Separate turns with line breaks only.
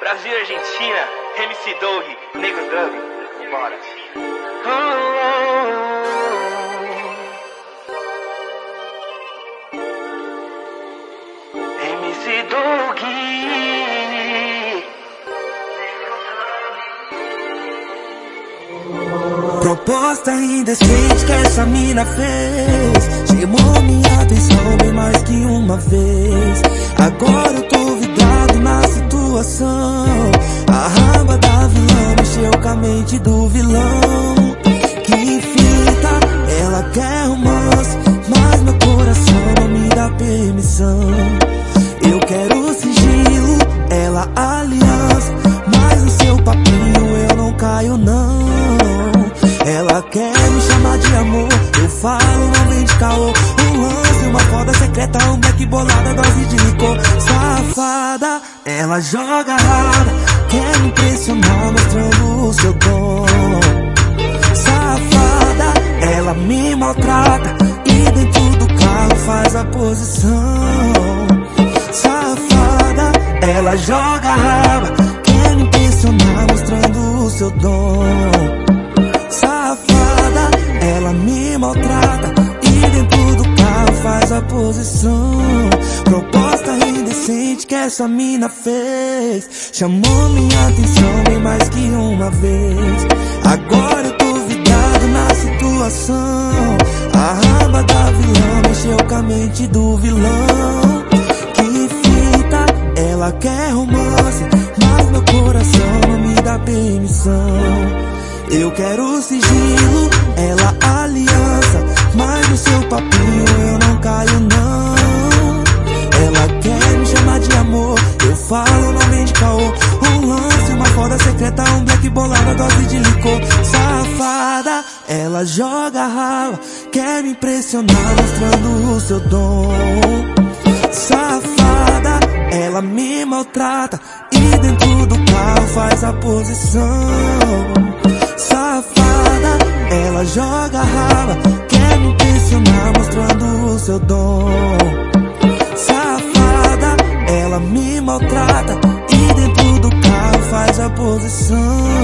Brasil e Argentina, MC Dog, Nego Dub, bora. MC Dog.
Proposta indecente que essa mina fez Chamou minha atenção bem mais que uma vez Agora situação A raba da vilã mexeu com a mente do vilão. Que fita, ela quer romance Mas meu coração não me dá permissão. Eu quero sigilo, ela aliança Mas no seu papinho eu não caio não. Ela quer me chamar de amor, eu falo, não vem de caô. Secreta, um black bolada, dose de licor. Safada, ela joga rara, quer me impressionar, mostrando o seu dom. Safada, ela me maltrata, e dentro do carro faz a posição. Safada, ela joga rara, quer me impressionar, mostrando o seu dom ela me maltrata posição. Proposta indecente que essa mina fez, chamou minha atenção bem mais que uma vez. Agora eu tô vidrado na situação. A raba da vilã mexeu com a mente do vilão. Que fita, ela quer romance, mas meu coração não me dá permissão. Eu quero sigilo, ela aliança, mas no seu papinho eu falo nome de caô. Um lance, uma foda secreta, um black bolada, dose de licor. Safada, ela joga rala, quer me impressionar mostrando o seu dom. Safada, ela me maltrata e dentro do carro faz a posição. Safada, ela joga rala, quer me impressionar mostrando o seu dom. Safada, me maltrata e dentro do carro faz a posição.